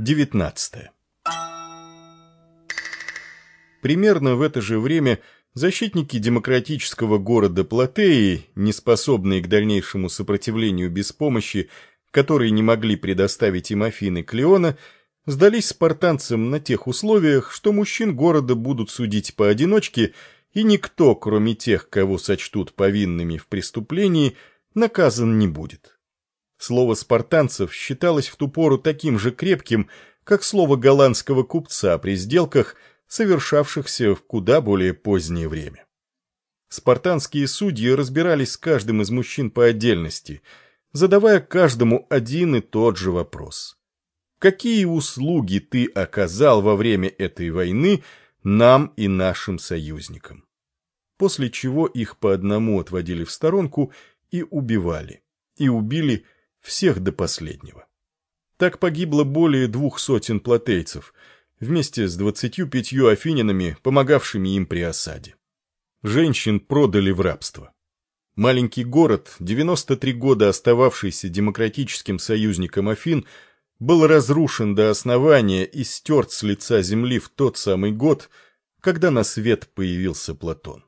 19. Примерно в это же время защитники демократического города Платеи, неспособные к дальнейшему сопротивлению без помощи, которые не могли предоставить им Афины Клеона, сдались спартанцам на тех условиях, что мужчин города будут судить поодиночке, и никто, кроме тех, кого сочтут повинными в преступлении, наказан не будет. Слово спартанцев считалось в ту пору таким же крепким, как слово голландского купца при сделках, совершавшихся в куда более позднее время. Спартанские судьи разбирались с каждым из мужчин по отдельности, задавая каждому один и тот же вопрос. Какие услуги ты оказал во время этой войны нам и нашим союзникам? После чего их по одному отводили в сторонку и убивали. И убили всех до последнего. Так погибло более двух сотен платейцев, вместе с двадцатью пятью афининами, помогавшими им при осаде. Женщин продали в рабство. Маленький город, 93 года остававшийся демократическим союзником Афин, был разрушен до основания и стерт с лица земли в тот самый год, когда на свет появился Платон.